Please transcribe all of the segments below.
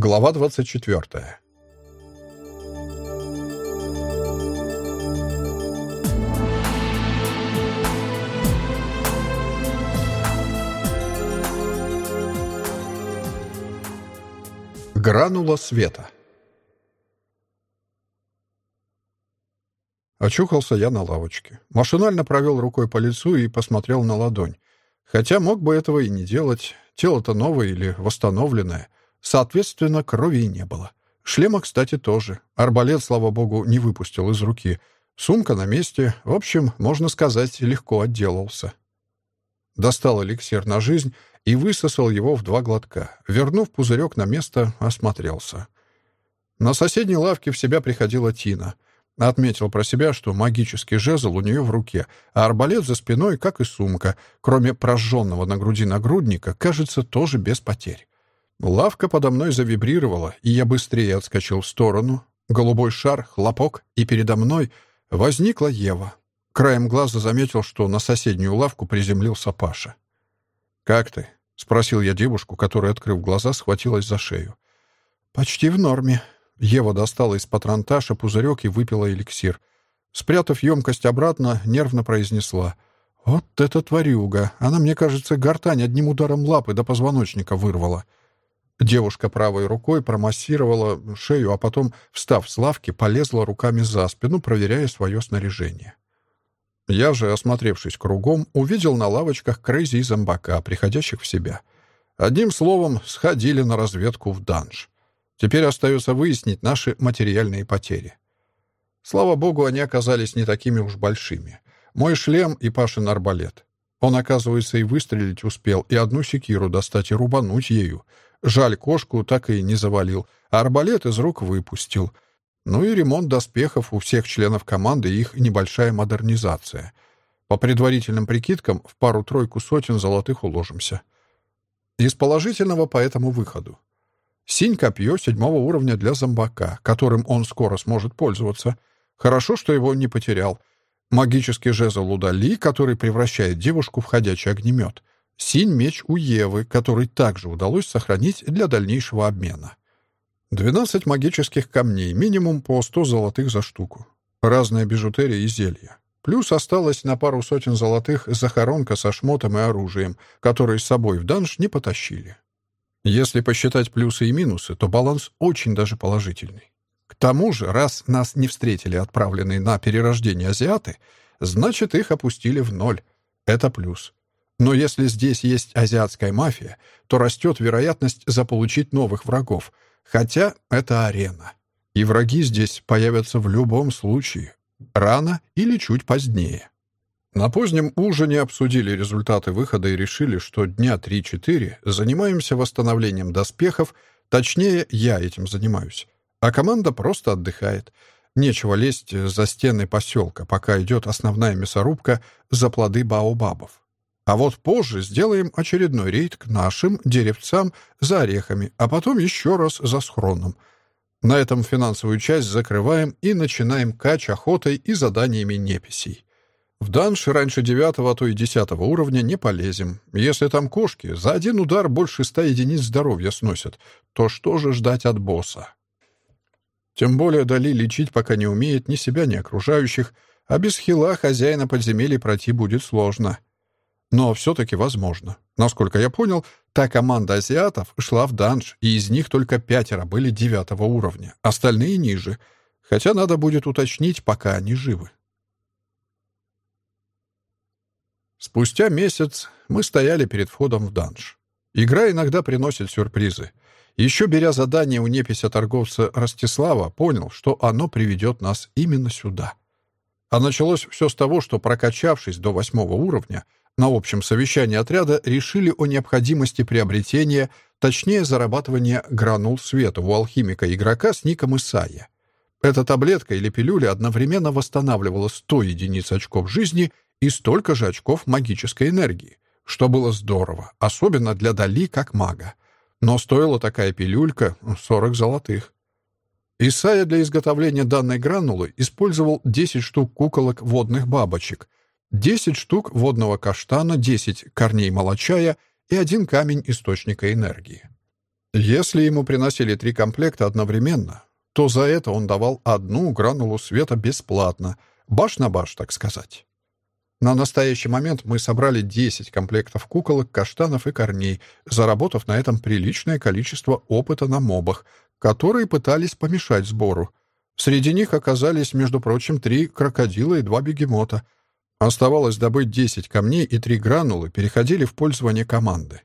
Глава 24. Гранула света. Очухался я на лавочке. Машинально провел рукой по лицу и посмотрел на ладонь. Хотя мог бы этого и не делать. Тело-то новое или восстановленное. Соответственно, крови и не было. Шлема, кстати, тоже. Арбалет, слава богу, не выпустил из руки. Сумка на месте. В общем, можно сказать, легко отделался. Достал эликсир на жизнь и высосал его в два глотка. Вернув пузырек на место, осмотрелся. На соседней лавке в себя приходила Тина — Отметил про себя, что магический жезл у нее в руке, а арбалет за спиной, как и сумка, кроме прожженного на груди нагрудника, кажется, тоже без потерь. Лавка подо мной завибрировала, и я быстрее отскочил в сторону. Голубой шар, хлопок, и передо мной возникла Ева. Краем глаза заметил, что на соседнюю лавку приземлился Паша. «Как ты?» — спросил я девушку, которая, открыв глаза, схватилась за шею. «Почти в норме», Ева достала из патронташа пузырек и выпила эликсир. Спрятав емкость обратно, нервно произнесла. «Вот это тварюга! Она, мне кажется, гортань одним ударом лапы до позвоночника вырвала». Девушка правой рукой промассировала шею, а потом, встав с лавки, полезла руками за спину, проверяя свое снаряжение. Я же, осмотревшись кругом, увидел на лавочках Крейзи и зомбака, приходящих в себя. Одним словом, сходили на разведку в данж. Теперь остается выяснить наши материальные потери. Слава богу, они оказались не такими уж большими. Мой шлем и Пашин арбалет. Он, оказывается, и выстрелить успел, и одну секиру достать и рубануть ею. Жаль, кошку так и не завалил, а арбалет из рук выпустил. Ну и ремонт доспехов у всех членов команды и их небольшая модернизация. По предварительным прикидкам, в пару-тройку сотен золотых уложимся. Из положительного по этому выходу. Синь-копье седьмого уровня для зомбака, которым он скоро сможет пользоваться. Хорошо, что его не потерял. Магический жезл удали, который превращает девушку в ходячий огнемет. Синь-меч у Евы, который также удалось сохранить для дальнейшего обмена. 12 магических камней, минимум по 100 золотых за штуку. Разная бижутерия и зелья. Плюс осталось на пару сотен золотых захоронка со шмотом и оружием, которые с собой в данж не потащили. Если посчитать плюсы и минусы, то баланс очень даже положительный. К тому же, раз нас не встретили отправленные на перерождение азиаты, значит, их опустили в ноль. Это плюс. Но если здесь есть азиатская мафия, то растет вероятность заполучить новых врагов, хотя это арена. И враги здесь появятся в любом случае, рано или чуть позднее. На позднем ужине обсудили результаты выхода и решили, что дня 3-4 занимаемся восстановлением доспехов, точнее, я этим занимаюсь, а команда просто отдыхает. Нечего лезть за стены поселка, пока идет основная мясорубка за плоды баобабов. А вот позже сделаем очередной рейд к нашим деревцам за орехами, а потом еще раз за схроном. На этом финансовую часть закрываем и начинаем кач охотой и заданиями неписей. В данж раньше девятого, а то и десятого уровня не полезем. Если там кошки за один удар больше ста единиц здоровья сносят, то что же ждать от босса? Тем более Дали лечить пока не умеет ни себя, ни окружающих, а без хила хозяина подземелья пройти будет сложно. Но все-таки возможно. Насколько я понял, та команда азиатов шла в данж, и из них только пятеро были девятого уровня, остальные ниже. Хотя надо будет уточнить, пока они живы. Спустя месяц мы стояли перед входом в данж. Игра иногда приносит сюрпризы. Еще беря задание у непися торговца Ростислава, понял, что оно приведет нас именно сюда. А началось все с того, что, прокачавшись до восьмого уровня, на общем совещании отряда решили о необходимости приобретения, точнее зарабатывания гранул света у алхимика-игрока с ником Исайя. Эта таблетка или пилюля одновременно восстанавливала 100 единиц очков жизни и столько же очков магической энергии, что было здорово, особенно для Дали как мага. Но стоила такая пилюлька 40 золотых. Исайя для изготовления данной гранулы использовал 10 штук куколок водных бабочек, 10 штук водного каштана, 10 корней молочая и один камень источника энергии. Если ему приносили три комплекта одновременно, то за это он давал одну гранулу света бесплатно, баш на баш, так сказать. На настоящий момент мы собрали 10 комплектов куколок, каштанов и корней, заработав на этом приличное количество опыта на мобах, которые пытались помешать сбору. Среди них оказались, между прочим, три крокодила и два бегемота. Оставалось добыть 10 камней и три гранулы переходили в пользование команды.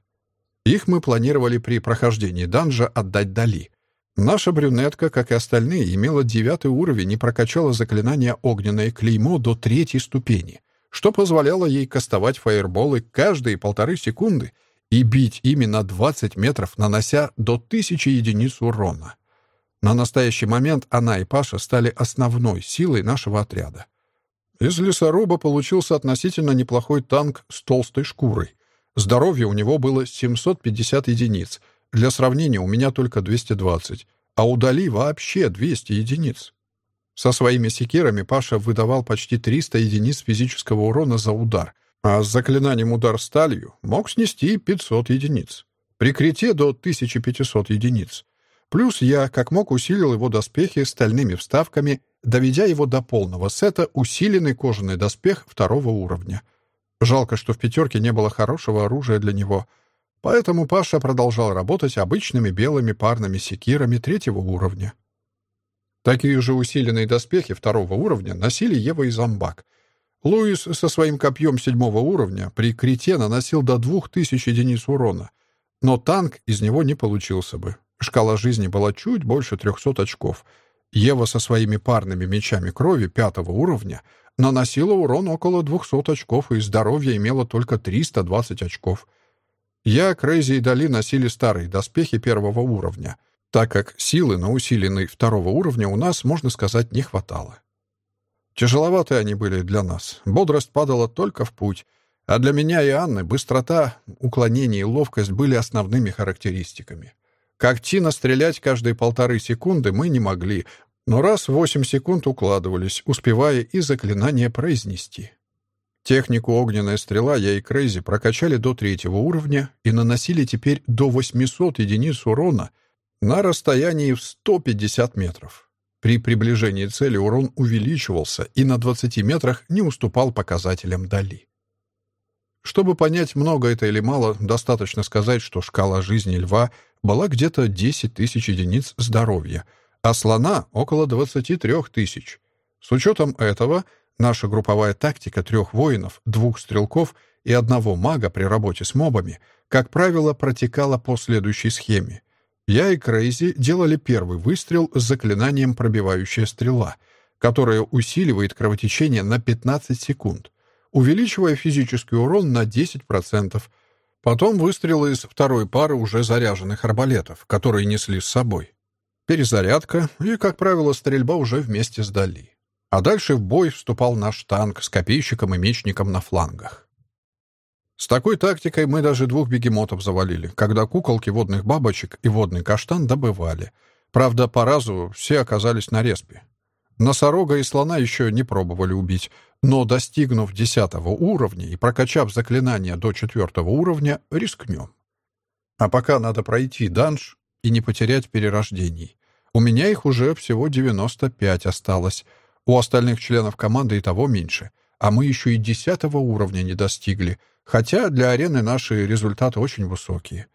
Их мы планировали при прохождении данжа отдать Дали. Наша брюнетка, как и остальные, имела девятый уровень и прокачала заклинание «Огненное клеймо» до третьей ступени, что позволяло ей кастовать фаерболы каждые полторы секунды и бить ими на 20 метров, нанося до тысячи единиц урона. На настоящий момент она и Паша стали основной силой нашего отряда. Из лесоруба получился относительно неплохой танк с толстой шкурой. Здоровье у него было 750 единиц. Для сравнения, у меня только 220. А у Дали вообще 200 единиц. Со своими секирами Паша выдавал почти 300 единиц физического урона за удар, а с заклинанием «Удар сталью» мог снести 500 единиц. При крите до 1500 единиц. Плюс я, как мог, усилил его доспехи стальными вставками, доведя его до полного сета усиленный кожаный доспех второго уровня. Жалко, что в пятерке не было хорошего оружия для него. Поэтому Паша продолжал работать обычными белыми парными секирами третьего уровня. Такие же усиленные доспехи второго уровня носили Ева и Зомбак, Луис со своим копьем седьмого уровня при крите наносил до двух тысяч единиц урона, но танк из него не получился бы. Шкала жизни была чуть больше трехсот очков. Ева со своими парными мечами крови пятого уровня наносила урон около двухсот очков и здоровье имело только 320 очков. Я, Крейзи и Дали носили старые доспехи первого уровня, так как силы на усиленный второго уровня у нас, можно сказать, не хватало. Тяжеловаты они были для нас. Бодрость падала только в путь. А для меня и Анны быстрота, уклонение и ловкость были основными характеристиками. Как Тина стрелять каждые полторы секунды мы не могли, но раз в восемь секунд укладывались, успевая и заклинание произнести. Технику «Огненная стрела» я и Крейзи прокачали до третьего уровня и наносили теперь до 800 единиц урона на расстоянии в 150 метров. При приближении цели урон увеличивался и на 20 метрах не уступал показателям Дали. Чтобы понять, много это или мало, достаточно сказать, что шкала жизни льва была где-то 10 тысяч единиц здоровья, а слона — около 23 тысяч. С учетом этого, наша групповая тактика трех воинов, двух стрелков и одного мага при работе с мобами, как правило, протекала по следующей схеме — я и Крейзи делали первый выстрел с заклинанием «Пробивающая стрела», которое усиливает кровотечение на 15 секунд, увеличивая физический урон на 10%. Потом выстрелы из второй пары уже заряженных арбалетов, которые несли с собой. Перезарядка и, как правило, стрельба уже вместе с Дали. А дальше в бой вступал наш танк с копейщиком и мечником на флангах. С такой тактикой мы даже двух бегемотов завалили, когда куколки водных бабочек и водный каштан добывали. Правда, по разу все оказались на респе. Носорога и слона еще не пробовали убить, но, достигнув десятого уровня и прокачав заклинание до четвертого уровня, рискнем. А пока надо пройти данж и не потерять перерождений. У меня их уже всего 95 осталось. У остальных членов команды и того меньше. А мы еще и десятого уровня не достигли — Хотя для арены наши результаты очень высокие.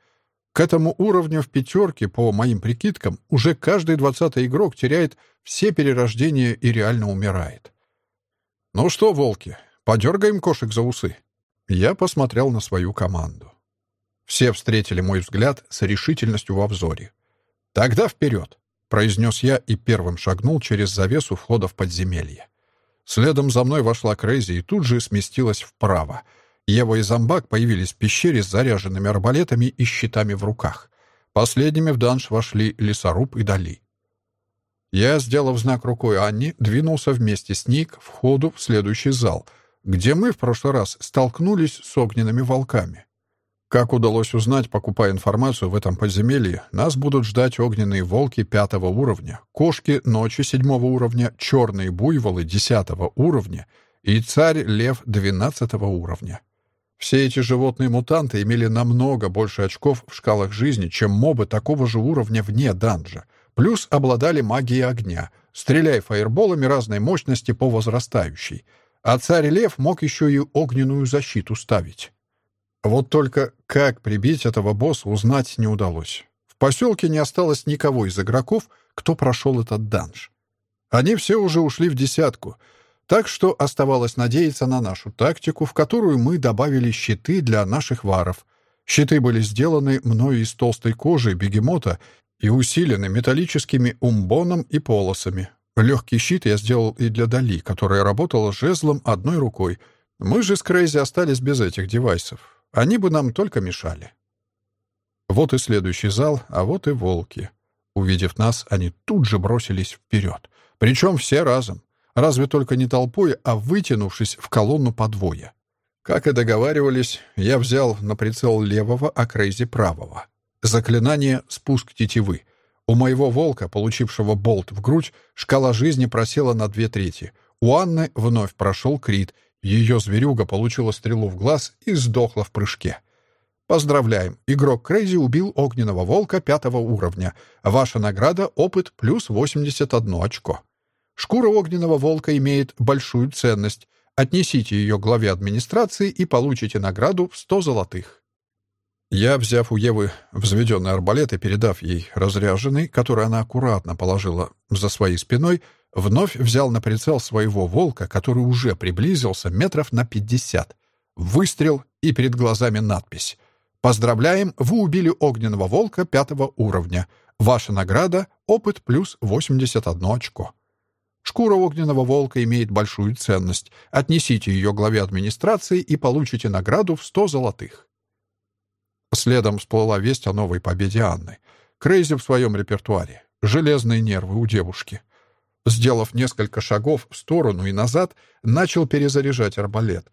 К этому уровню в пятерке, по моим прикидкам, уже каждый двадцатый игрок теряет все перерождения и реально умирает. «Ну что, волки, подергаем кошек за усы?» Я посмотрел на свою команду. Все встретили мой взгляд с решительностью во взоре. «Тогда вперед!» — произнес я и первым шагнул через завесу входа в подземелье. Следом за мной вошла Крейзи и тут же сместилась вправо — Ева и Зомбак появились в пещере с заряженными арбалетами и щитами в руках. Последними в данж вошли Лесоруб и Дали. Я, сделав знак рукой Анни, двинулся вместе с ней к входу в следующий зал, где мы в прошлый раз столкнулись с огненными волками. Как удалось узнать, покупая информацию в этом подземелье, нас будут ждать огненные волки пятого уровня, кошки ночи седьмого уровня, черные буйволы десятого уровня и царь-лев двенадцатого уровня. Все эти животные-мутанты имели намного больше очков в шкалах жизни, чем мобы такого же уровня вне данжа. Плюс обладали магией огня, стреляя фаерболами разной мощности по возрастающей. А царь Лев мог еще и огненную защиту ставить. Вот только как прибить этого босса, узнать не удалось. В поселке не осталось никого из игроков, кто прошел этот данж. Они все уже ушли в десятку — так что оставалось надеяться на нашу тактику, в которую мы добавили щиты для наших варов. Щиты были сделаны мною из толстой кожи бегемота и усилены металлическими умбоном и полосами. Легкий щит я сделал и для Дали, которая работала жезлом одной рукой. Мы же с Крейзи остались без этих девайсов. Они бы нам только мешали. Вот и следующий зал, а вот и волки. Увидев нас, они тут же бросились вперед. Причем все разом. Разве только не толпой, а вытянувшись в колонну по двое. Как и договаривались, я взял на прицел левого, а Крейзи правого. Заклинание «Спуск тетивы». У моего волка, получившего болт в грудь, шкала жизни просела на две трети. У Анны вновь прошел крит. Ее зверюга получила стрелу в глаз и сдохла в прыжке. Поздравляем! Игрок Крейзи убил огненного волка пятого уровня. Ваша награда — опыт плюс 81 очко. Шкура огненного волка имеет большую ценность. Отнесите ее главе администрации и получите награду в 100 золотых. Я, взяв у Евы взведенный арбалет и передав ей разряженный, который она аккуратно положила за своей спиной, вновь взял на прицел своего волка, который уже приблизился метров на 50. Выстрел и перед глазами надпись. «Поздравляем, вы убили огненного волка пятого уровня. Ваша награда — опыт плюс 81 очко». Шкура огненного волка имеет большую ценность. Отнесите ее главе администрации и получите награду в 100 золотых. Следом всплыла весть о новой победе Анны. Крейзи в своем репертуаре. Железные нервы у девушки. Сделав несколько шагов в сторону и назад, начал перезаряжать арбалет.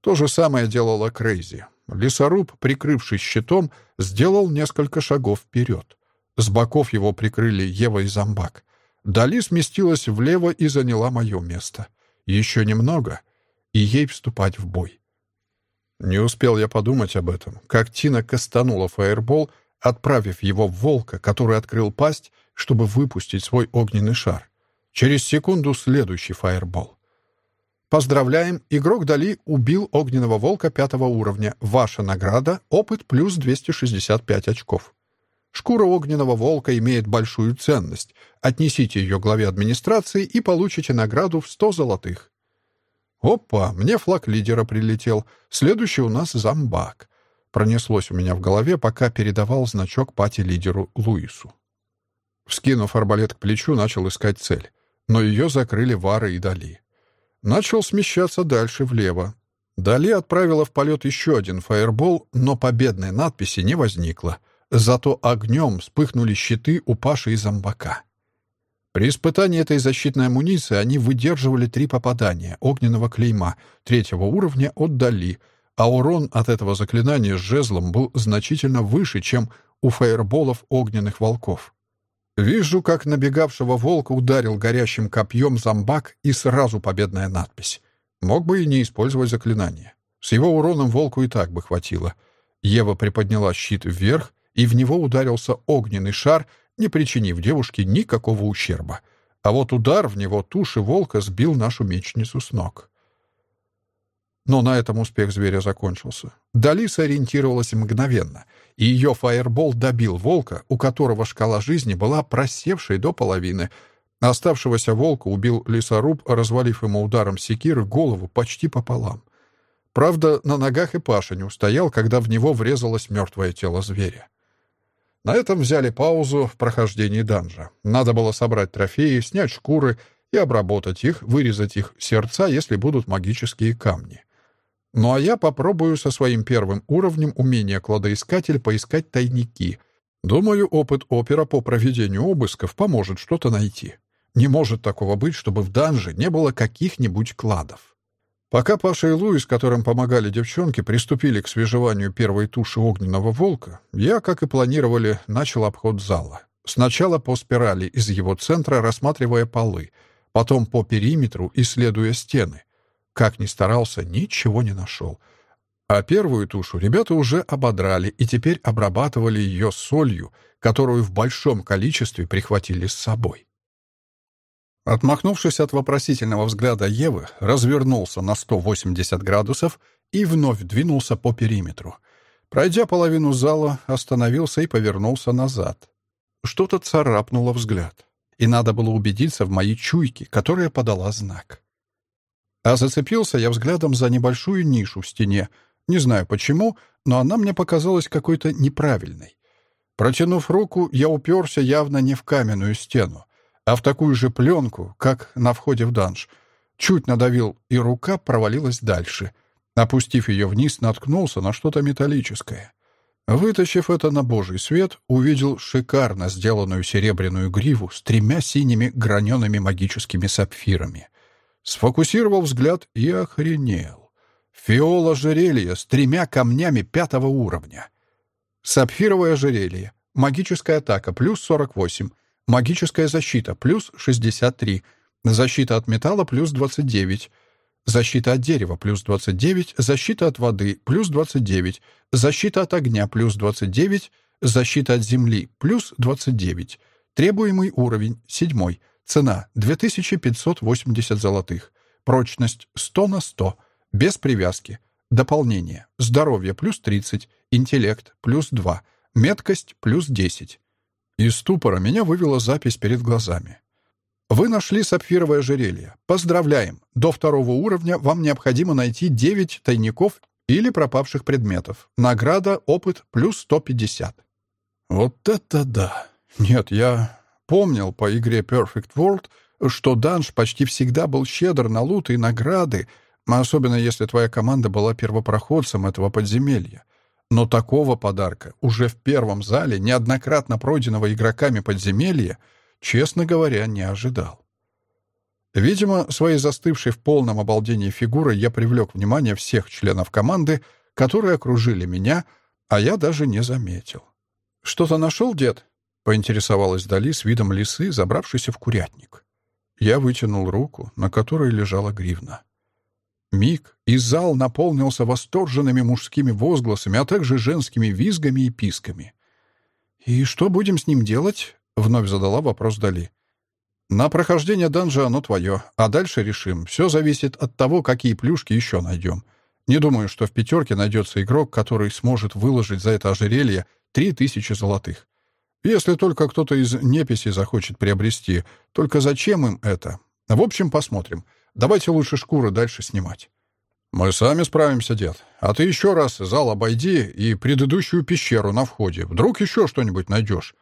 То же самое делала Крейзи. Лесоруб, прикрывшись щитом, сделал несколько шагов вперед. С боков его прикрыли Ева и Зомбак. Дали сместилась влево и заняла мое место. Еще немного, и ей вступать в бой. Не успел я подумать об этом, как Тина кастанула фаербол, отправив его в волка, который открыл пасть, чтобы выпустить свой огненный шар. Через секунду следующий фаербол. Поздравляем, игрок Дали убил огненного волка пятого уровня. Ваша награда — опыт плюс 265 очков. Шкура огненного волка имеет большую ценность. Отнесите ее главе администрации и получите награду в 100 золотых. Опа, мне флаг лидера прилетел. Следующий у нас зомбак. Пронеслось у меня в голове, пока передавал значок пати-лидеру Луису. Вскинув арбалет к плечу, начал искать цель. Но ее закрыли Вара и Дали. Начал смещаться дальше влево. Дали отправила в полет еще один фаербол, но победной надписи не возникло — Зато огнем вспыхнули щиты у Паши и зомбака. При испытании этой защитной амуниции они выдерживали три попадания огненного клейма третьего уровня от Дали, а урон от этого заклинания с жезлом был значительно выше, чем у фаерболов огненных волков. Вижу, как набегавшего волка ударил горящим копьем зомбак и сразу победная надпись. Мог бы и не использовать заклинание. С его уроном волку и так бы хватило. Ева приподняла щит вверх, и в него ударился огненный шар, не причинив девушке никакого ущерба. А вот удар в него туши волка сбил нашу мечницу с ног. Но на этом успех зверя закончился. Дали сориентировалась мгновенно, и ее фаербол добил волка, у которого шкала жизни была просевшей до половины. Оставшегося волка убил лесоруб, развалив ему ударом секиры голову почти пополам. Правда, на ногах и Паша не устоял, когда в него врезалось мертвое тело зверя. На этом взяли паузу в прохождении данжа. Надо было собрать трофеи, снять шкуры и обработать их, вырезать их сердца, если будут магические камни. Ну а я попробую со своим первым уровнем умения кладоискатель поискать тайники. Думаю, опыт опера по проведению обысков поможет что-то найти. Не может такого быть, чтобы в данже не было каких-нибудь кладов. Пока Паша и Луис, которым помогали девчонки, приступили к свежеванию первой туши огненного волка, я, как и планировали, начал обход зала. Сначала по спирали из его центра, рассматривая полы, потом по периметру, исследуя стены. Как ни старался, ничего не нашел. А первую тушу ребята уже ободрали и теперь обрабатывали ее солью, которую в большом количестве прихватили с собой. Отмахнувшись от вопросительного взгляда Евы, развернулся на 180 градусов и вновь двинулся по периметру. Пройдя половину зала, остановился и повернулся назад. Что-то царапнуло взгляд, и надо было убедиться в моей чуйке, которая подала знак. А зацепился я взглядом за небольшую нишу в стене. Не знаю почему, но она мне показалась какой-то неправильной. Протянув руку, я уперся явно не в каменную стену, а в такую же пленку, как на входе в данж. Чуть надавил, и рука провалилась дальше. Опустив ее вниз, наткнулся на что-то металлическое. Вытащив это на божий свет, увидел шикарно сделанную серебряную гриву с тремя синими гранеными магическими сапфирами. Сфокусировал взгляд и охренел. Фиол ожерелье с тремя камнями пятого уровня. Сапфировое ожерелье. Магическая атака плюс 48. Магическая защита плюс 63. Защита от металла плюс 29. Защита от дерева плюс 29. Защита от воды плюс 29. Защита от огня плюс 29. Защита от земли плюс 29. Требуемый уровень 7. Цена 2580 золотых. Прочность 100 на 100. Без привязки. Дополнение. Здоровье плюс 30. Интеллект плюс 2. Меткость плюс 10. Из ступора меня вывела запись перед глазами. Вы нашли сапфировое ожерелье. Поздравляем! До второго уровня вам необходимо найти 9 тайников или пропавших предметов. Награда «Опыт» плюс 150. Вот это да! Нет, я помнил по игре Perfect World, что данж почти всегда был щедр на лут и награды, особенно если твоя команда была первопроходцем этого подземелья. Но такого подарка уже в первом зале, неоднократно пройденного игроками подземелья, честно говоря, не ожидал. Видимо, своей застывшей в полном обалдении фигурой я привлек внимание всех членов команды, которые окружили меня, а я даже не заметил. «Что-то нашел, дед?» — поинтересовалась Дали с видом лисы, забравшейся в курятник. Я вытянул руку, на которой лежала гривна. Миг, и зал наполнился восторженными мужскими возгласами, а также женскими визгами и писками. «И что будем с ним делать?» — вновь задала вопрос Дали. «На прохождение данжа оно твое, а дальше решим. Все зависит от того, какие плюшки еще найдем. Не думаю, что в пятерке найдется игрок, который сможет выложить за это ожерелье три тысячи золотых. Если только кто-то из неписи захочет приобрести. Только зачем им это? В общем, посмотрим. Давайте лучше шкуры дальше снимать». «Мы сами справимся, дед. А ты еще раз зал обойди и предыдущую пещеру на входе. Вдруг еще что-нибудь найдешь?»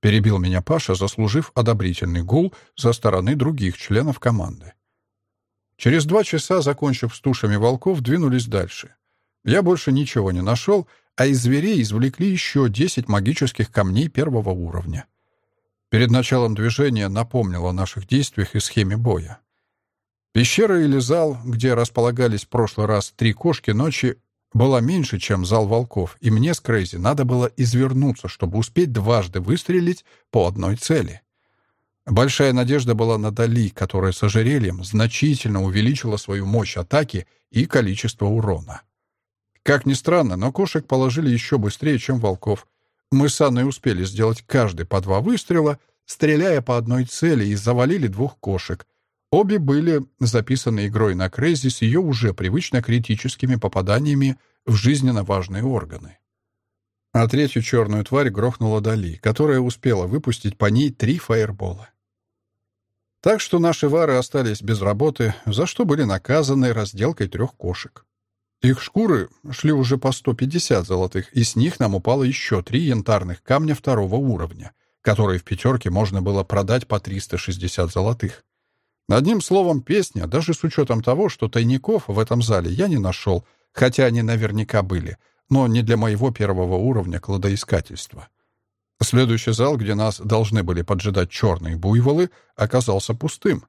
Перебил меня Паша, заслужив одобрительный гул со стороны других членов команды. Через два часа, закончив с тушами волков, двинулись дальше. Я больше ничего не нашел, а из зверей извлекли еще десять магических камней первого уровня. Перед началом движения напомнил о наших действиях и схеме боя. Пещера или зал, где располагались в прошлый раз три кошки ночи, была меньше, чем зал волков, и мне с Крейзи надо было извернуться, чтобы успеть дважды выстрелить по одной цели. Большая надежда была на Дали, которая с ожерельем значительно увеличила свою мощь атаки и количество урона. Как ни странно, но кошек положили еще быстрее, чем волков. Мы с Анной успели сделать каждый по два выстрела, стреляя по одной цели, и завалили двух кошек — Обе были записаны игрой на Крейзи с ее уже привычно критическими попаданиями в жизненно важные органы. А третью черную тварь грохнула Дали, которая успела выпустить по ней три фаербола. Так что наши вары остались без работы, за что были наказаны разделкой трех кошек. Их шкуры шли уже по 150 золотых, и с них нам упало еще три янтарных камня второго уровня, которые в пятерке можно было продать по 360 золотых. Одним словом, песня, даже с учетом того, что тайников в этом зале я не нашел, хотя они наверняка были, но не для моего первого уровня кладоискательства. Следующий зал, где нас должны были поджидать черные буйволы, оказался пустым.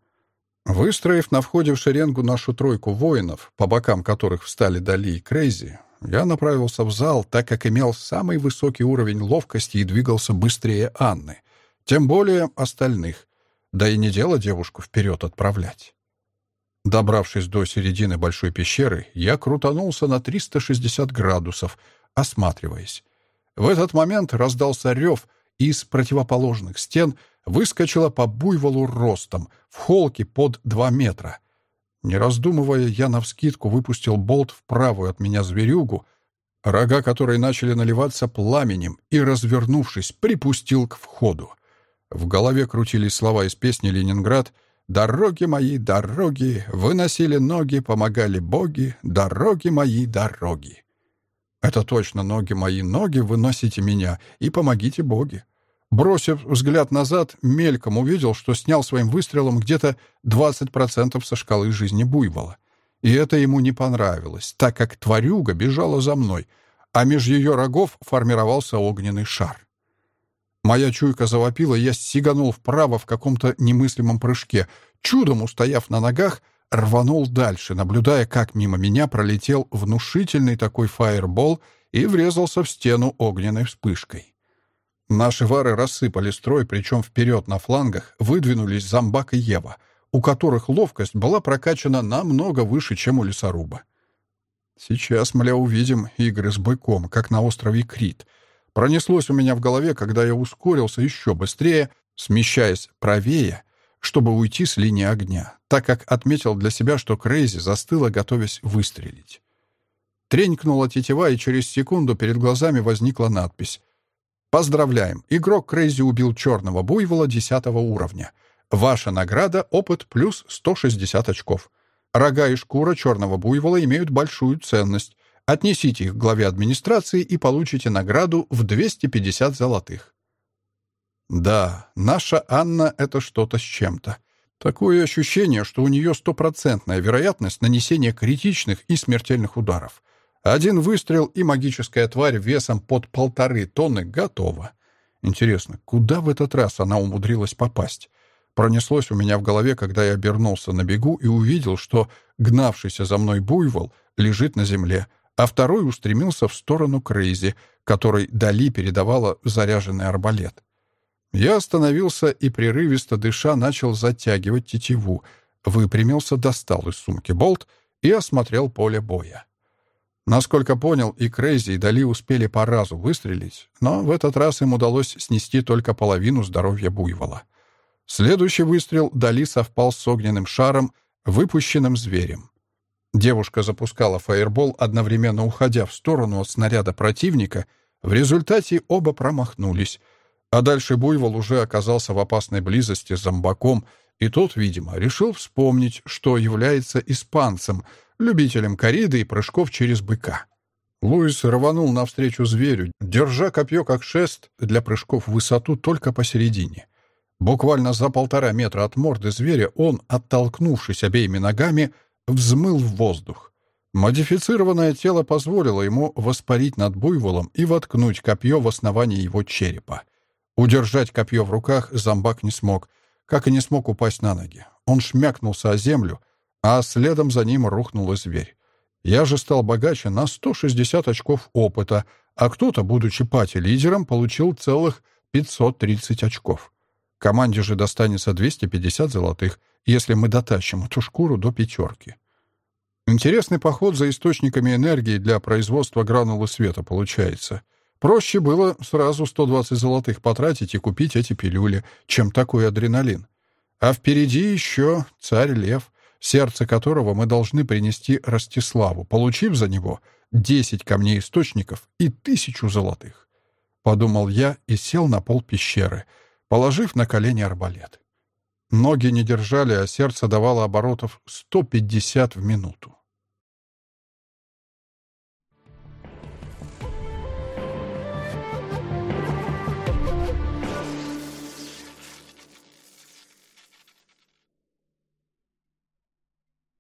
Выстроив на входе в шеренгу нашу тройку воинов, по бокам которых встали Дали и Крейзи, я направился в зал, так как имел самый высокий уровень ловкости и двигался быстрее Анны, тем более остальных, да и не дело девушку вперед отправлять. Добравшись до середины большой пещеры, я крутанулся на 360 градусов, осматриваясь. В этот момент раздался рев, и из противоположных стен выскочила по буйволу ростом, в холке под 2 метра. Не раздумывая, я навскидку выпустил болт в правую от меня зверюгу, рога которой начали наливаться пламенем, и, развернувшись, припустил к входу. В голове крутились слова из песни «Ленинград», «Дороги мои, дороги, выносили ноги, помогали боги, дороги мои, дороги». Это точно ноги мои, ноги, выносите меня и помогите боги. Бросив взгляд назад, мельком увидел, что снял своим выстрелом где-то 20% со шкалы жизни буйвола. И это ему не понравилось, так как тварюга бежала за мной, а меж ее рогов формировался огненный шар. Моя чуйка завопила, я сиганул вправо в каком-то немыслимом прыжке. Чудом устояв на ногах, рванул дальше, наблюдая, как мимо меня пролетел внушительный такой фаербол и врезался в стену огненной вспышкой. Наши вары рассыпали строй, причем вперед на флангах выдвинулись Замбак и Ева, у которых ловкость была прокачана намного выше, чем у лесоруба. Сейчас, мля, увидим игры с быком, как на острове Крит. Пронеслось у меня в голове, когда я ускорился еще быстрее, смещаясь правее, чтобы уйти с линии огня, так как отметил для себя, что Крейзи застыла, готовясь выстрелить. Тренькнула тетива, и через секунду перед глазами возникла надпись Поздравляем! Игрок Крейзи убил черного буйвола 10 уровня. Ваша награда — опыт плюс 160 очков. Рога и шкура черного буйвола имеют большую ценность. Отнесите их к главе администрации и получите награду в 250 золотых. Да, наша Анна — это что-то с чем-то. Такое ощущение, что у нее стопроцентная вероятность нанесения критичных и смертельных ударов. Один выстрел, и магическая тварь весом под полторы тонны готова. Интересно, куда в этот раз она умудрилась попасть? Пронеслось у меня в голове, когда я обернулся на бегу и увидел, что гнавшийся за мной буйвол лежит на земле, а второй устремился в сторону Крейзи, которой Дали передавала заряженный арбалет. Я остановился и, прерывисто дыша, начал затягивать тетиву, выпрямился, достал из сумки болт и осмотрел поле боя. Насколько понял, и Крейзи, и Дали успели по разу выстрелить, но в этот раз им удалось снести только половину здоровья буйвола. Следующий выстрел Дали совпал с огненным шаром, выпущенным зверем. Девушка запускала фаербол, одновременно уходя в сторону от снаряда противника. В результате оба промахнулись. А дальше Буйвол уже оказался в опасной близости с зомбаком, и тот, видимо, решил вспомнить, что является испанцем — любителем кориды и прыжков через быка. Луис рванул навстречу зверю, держа копье как шест для прыжков в высоту только посередине. Буквально за полтора метра от морды зверя он, оттолкнувшись обеими ногами, взмыл в воздух. Модифицированное тело позволило ему воспарить над буйволом и воткнуть копье в основание его черепа. Удержать копье в руках зомбак не смог, как и не смог упасть на ноги. Он шмякнулся о землю, а следом за ним рухнул зверь. Я же стал богаче на 160 очков опыта, а кто-то, будучи пати-лидером, получил целых 530 очков. Команде же достанется 250 золотых, если мы дотащим эту шкуру до пятерки. Интересный поход за источниками энергии для производства гранулы света получается. Проще было сразу 120 золотых потратить и купить эти пилюли, чем такой адреналин. А впереди еще царь-лев — сердце которого мы должны принести Ростиславу, получив за него десять камней источников и тысячу золотых. Подумал я и сел на пол пещеры, положив на колени арбалет. Ноги не держали, а сердце давало оборотов 150 в минуту.